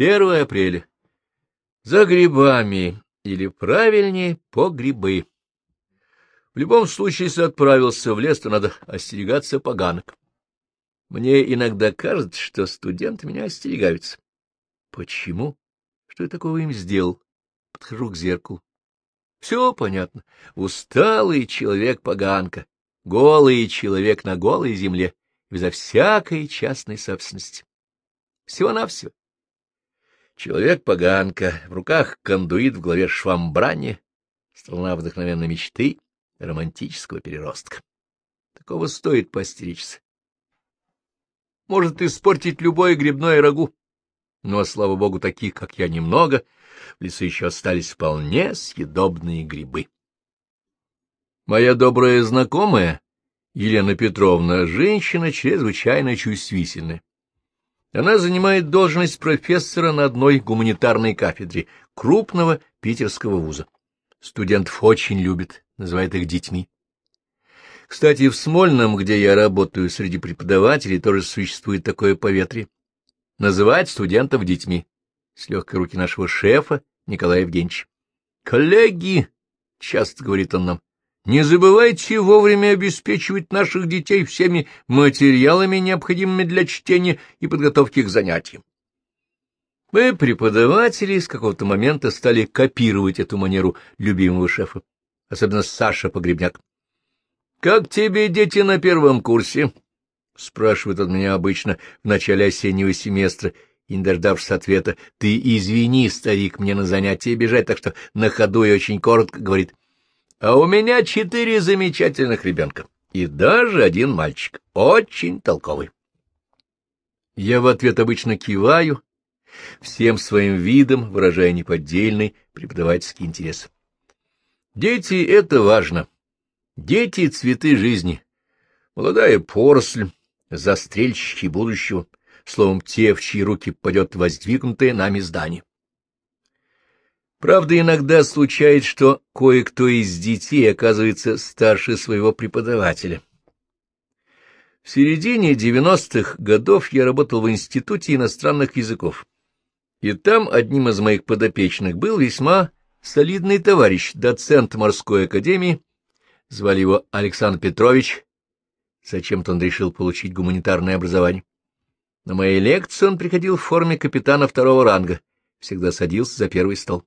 1 апреля. За грибами, или правильнее, по грибы. В любом случае, если отправился в лес, то надо остерегаться поганок. Мне иногда кажется, что студенты меня остерегаются. Почему? Что я такого им сделал? Подхожу к зеркалу. Все понятно. Усталый человек-поганка, голый человек на голой земле, безо всякой частной собственности. Всего-навсего. Человек-поганка, в руках кондуит, в голове швамбране, страна вдохновенной мечты, романтического переростка. Такого стоит постеречься. Может испортить любое грибное рагу, но, слава богу, таких, как я, немного, в лесу еще остались вполне съедобные грибы. Моя добрая знакомая, Елена Петровна, женщина чрезвычайно чувствительная. Она занимает должность профессора на одной гуманитарной кафедре крупного питерского вуза. Студентов очень любит, называет их детьми. Кстати, в Смольном, где я работаю среди преподавателей, тоже существует такое поветрие. Называть студентов детьми. С легкой руки нашего шефа Николая Евгеньевича. «Коллеги!» — часто говорит он нам. Не забывайте вовремя обеспечивать наших детей всеми материалами, необходимыми для чтения и подготовки к занятиям. Мы, преподаватели, с какого-то момента стали копировать эту манеру любимого шефа, особенно Саша Погребняк. — Как тебе дети на первом курсе? — спрашивает он меня обычно в начале осеннего семестра, и, не дождавшись ответа, — ты извини, старик, мне на занятия бежать, так что на ходу и очень коротко говорит — а у меня четыре замечательных ребенка. И даже один мальчик, очень толковый. Я в ответ обычно киваю, всем своим видом выражая неподдельный преподавательский интерес. Дети — это важно. Дети — цветы жизни. Молодая поросль, застрельщики будущего, словом, те, в чьи руки падет воздвигнутое нами здание. Правда, иногда случается, что кое-кто из детей оказывается старше своего преподавателя. В середине 90-х годов я работал в Институте иностранных языков. И там одним из моих подопечных был весьма солидный товарищ, доцент морской академии, звали его Александр Петрович. Зачем-то он решил получить гуманитарное образование. На моей лекции он приходил в форме капитана второго ранга, всегда садился за первый стол.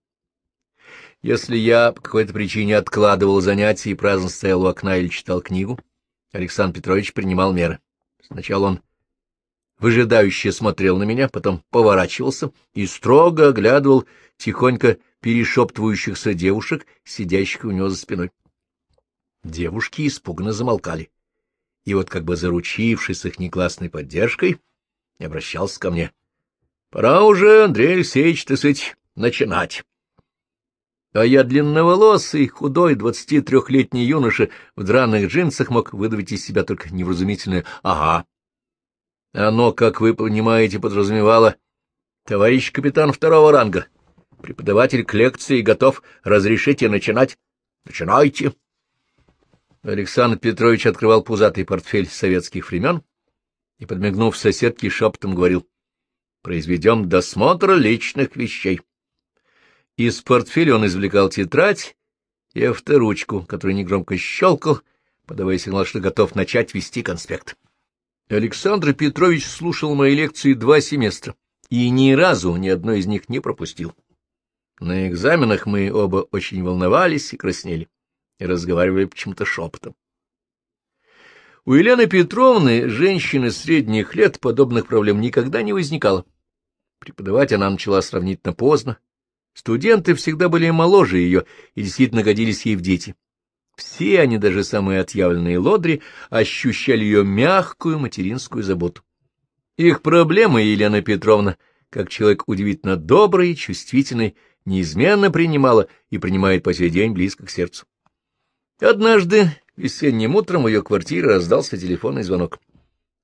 Если я по какой-то причине откладывал занятия и праздно стоял у окна или читал книгу, Александр Петрович принимал меры. Сначала он выжидающе смотрел на меня, потом поворачивался и строго оглядывал тихонько перешептывающихся девушек, сидящих у него за спиной. Девушки испуганно замолкали. И вот, как бы заручившись их негласной поддержкой, обращался ко мне. — Пора уже, Андрей Алексеевич, так сказать, начинать. А я длинноволосый, худой, двадцати трехлетний юноша в драных джинсах мог выдавить из себя только невразумительное «ага». Оно, как вы понимаете, подразумевало «товарищ капитан второго ранга, преподаватель к лекции готов, разрешите начинать? Начинайте». Александр Петрович открывал пузатый портфель советских времен и, подмигнув соседке, шепотом говорил «Произведем досмотр личных вещей». Из портфеля он извлекал тетрадь и авторучку, которую негромко щелкал, подавая сигнал, что готов начать вести конспект. Александр Петрович слушал мои лекции два семестра и ни разу ни одной из них не пропустил. На экзаменах мы оба очень волновались и краснели, и разговаривали почему-то шепотом. У Елены Петровны, женщины средних лет, подобных проблем никогда не возникало. Преподавать она начала сравнительно поздно, Студенты всегда были моложе ее и действительно годились ей в дети. Все они, даже самые отъявленные лодри, ощущали ее мягкую материнскую заботу. Их проблемы Елена Петровна, как человек удивительно добрый и чувствительный, неизменно принимала и принимает по сей день близко к сердцу. Однажды весенним утром в ее квартире раздался телефонный звонок.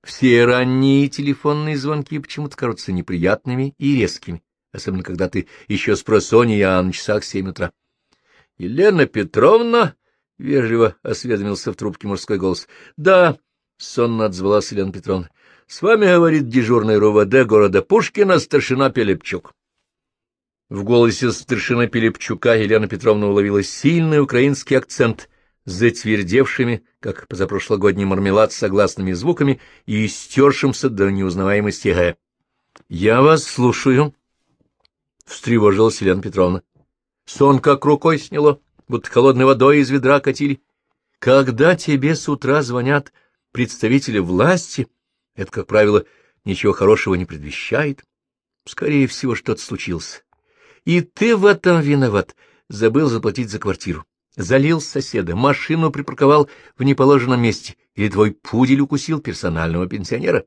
Все ранние телефонные звонки почему-то кажутся неприятными и резкими особенно когда ты еще с просонья, а на часах семь утра. — Елена Петровна? — вежливо осведомился в трубке мужской голос. — Да, — сонно отзвалась Елена Петровна. — С вами говорит дежурный РУВД города Пушкина старшина Пелепчук. В голосе старшина Пилипчука Елена Петровна уловила сильный украинский акцент затвердевшими, как позапрошлогодний мармелад, согласными звуками и истершимся до неузнаваемости «г». — Я вас слушаю, — встревожилась Елена Петровна. Сон как рукой сняло, будто холодной водой из ведра катили. Когда тебе с утра звонят представители власти, это, как правило, ничего хорошего не предвещает. Скорее всего, что-то случилось. И ты в этом виноват. Забыл заплатить за квартиру. Залил соседа, машину припарковал в неположенном месте, или твой пудель укусил персонального пенсионера.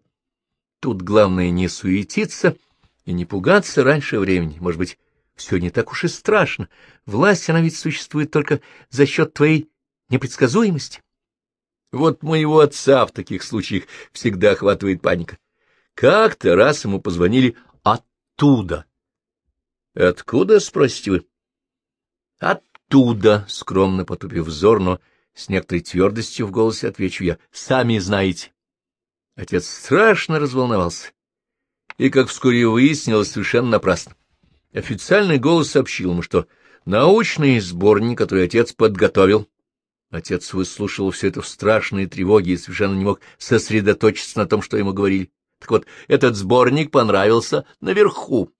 Тут главное не суетиться и не пугаться раньше времени. Может быть, все не так уж и страшно. Власть, она ведь существует только за счет твоей непредсказуемости. Вот моего отца в таких случаях всегда охватывает паника. Как-то раз ему позвонили оттуда. — Откуда, спросите вы? — Оттуда, — скромно потупив взор, но с некоторой твердостью в голосе отвечу я. — Сами знаете. Отец страшно разволновался. И, как вскоре выяснилось, совершенно напрасно. Официальный голос сообщил ему, что научный сборник, который отец подготовил, отец выслушивал все это в страшной тревоге и совершенно не мог сосредоточиться на том, что ему говорили. Так вот, этот сборник понравился наверху.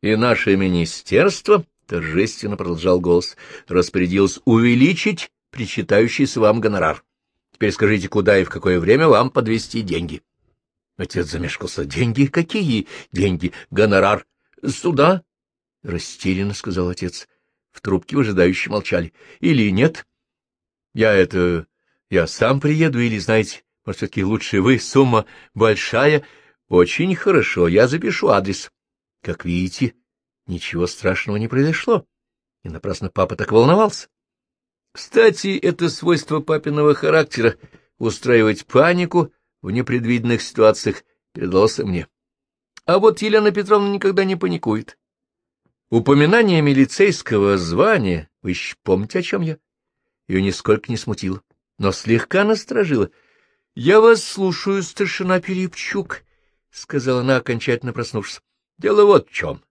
И наше министерство, — торжественно продолжал голос, — распорядилось увеличить причитающийся вам гонорар. Теперь скажите, куда и в какое время вам подвести деньги. Отец замешкался. — Деньги? Какие деньги? Гонорар? — Сюда? — растерянно сказал отец. В трубке выжидающие молчали. — Или нет? — Я это... Я сам приеду, или, знаете, может, все-таки лучше вы, сумма большая? Очень хорошо, я запишу адрес. Как видите, ничего страшного не произошло. И напрасно папа так волновался. Кстати, это свойство папиного характера — устраивать панику в непредвиденных ситуациях — передалось мне. А вот Елена Петровна никогда не паникует. Упоминание милицейского звания, вы еще помните, о чем я? Ее нисколько не смутило, но слегка насторожило. — Я вас слушаю, старшина Перепчук, — сказала она, окончательно проснувшись. — Дело вот в чем.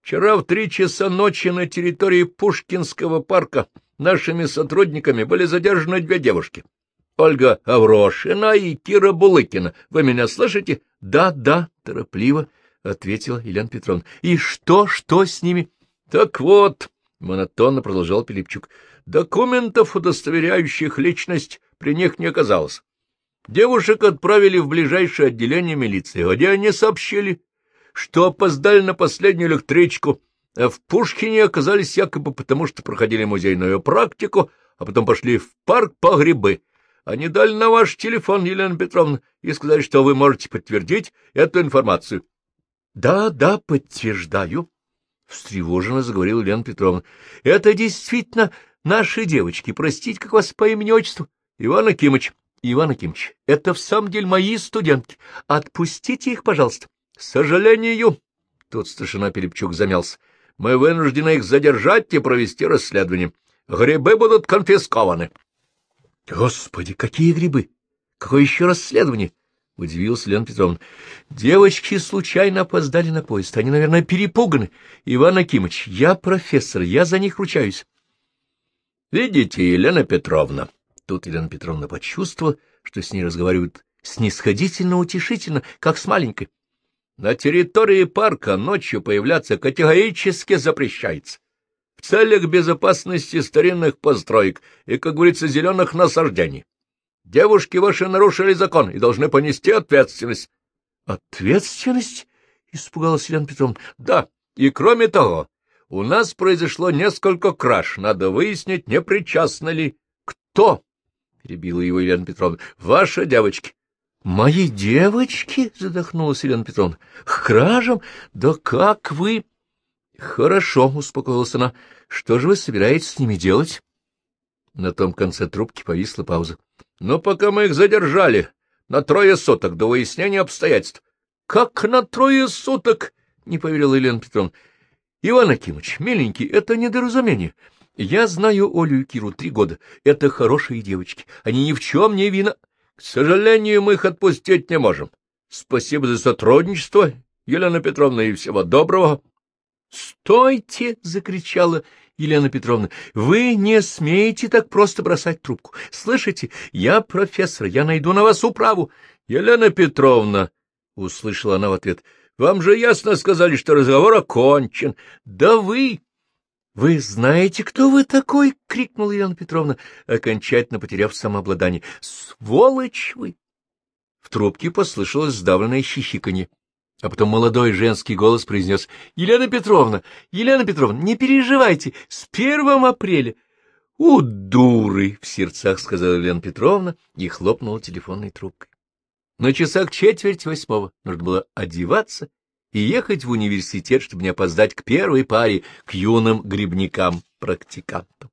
Вчера в три часа ночи на территории Пушкинского парка нашими сотрудниками были задержаны две девушки. Ольга Аврошина и Кира Булыкина. Вы меня слышите? — Да, да, — торопливо ответила Елена Петровна. — И что, что с ними? — Так вот, — монотонно продолжал Пилипчук, — документов, удостоверяющих личность, при них не оказалось. Девушек отправили в ближайшее отделение милиции, где они сообщили, что опоздали на последнюю электричку, а в Пушкине оказались якобы потому, что проходили музейную практику, а потом пошли в парк по грибы. Они дали на ваш телефон, Елена Петровна, и сказали, что вы можете подтвердить эту информацию. — Да, да, подтверждаю, — встревоженно заговорила Елена Петровна. — Это действительно наши девочки. Простите, как вас по имени-отчеству? Иван Акимыч. Иван Акимович, это в самом деле мои студентки. Отпустите их, пожалуйста. — К сожалению, — тут старшина Перепчук замялся, — мы вынуждены их задержать и провести расследование. Грибы будут конфискованы. — Господи, какие грибы? Какое еще расследование? — удивился Лена Петровна. — Девочки случайно опоздали на поезд. Они, наверное, перепуганы. Иван Акимович, я профессор, я за них ручаюсь. — Видите, Елена Петровна, Тут Елена Петровна почувствовала, что с ней разговаривают снисходительно-утешительно, как с маленькой. На территории парка ночью появляться категорически запрещается. В целях безопасности старинных построек и, как говорится, зеленых насаждений. Девушки ваши нарушили закон и должны понести ответственность. — Ответственность? — испугалась Елена Петровна. — Да, и кроме того, у нас произошло несколько краж. Надо выяснить, не причастны ли кто — перебила его Елена Петровна. — Ваши девочки. — Мои девочки? — задохнулась Елена Петровна. — К кражам? Да как вы... — Хорошо, — успокоилась она. — Что же вы собираетесь с ними делать? На том конце трубки повисла пауза. — Но пока мы их задержали на трое суток до выяснения обстоятельств. — Как на трое суток? — не поверила Елена Петровна. — Иван Акимович, миленький, это недоразумение. Я знаю Олю и Киру три года. Это хорошие девочки. Они ни в чем не вина. К сожалению, мы их отпустить не можем. Спасибо за сотрудничество, Елена Петровна, и всего доброго. «Стойте!» — закричала Елена Петровна. «Вы не смеете так просто бросать трубку. Слышите, я профессор, я найду на вас управу». «Елена Петровна!» — услышала она в ответ. «Вам же ясно сказали, что разговор окончен. Да вы...» «Вы знаете, кто вы такой?» — крикнула Елена Петровна, окончательно потеряв самообладание. «Сволочь вы!» В трубке послышалось сдавленное хихиканье. А потом молодой женский голос произнес, — Елена Петровна, Елена Петровна, не переживайте, с первым апреля. — У, дуры! — в сердцах сказала Елена Петровна и хлопнула телефонной трубкой. На часах четверть восьмого нужно было одеваться и ехать в университет, чтобы не опоздать к первой паре, к юным грибникам-практикантам.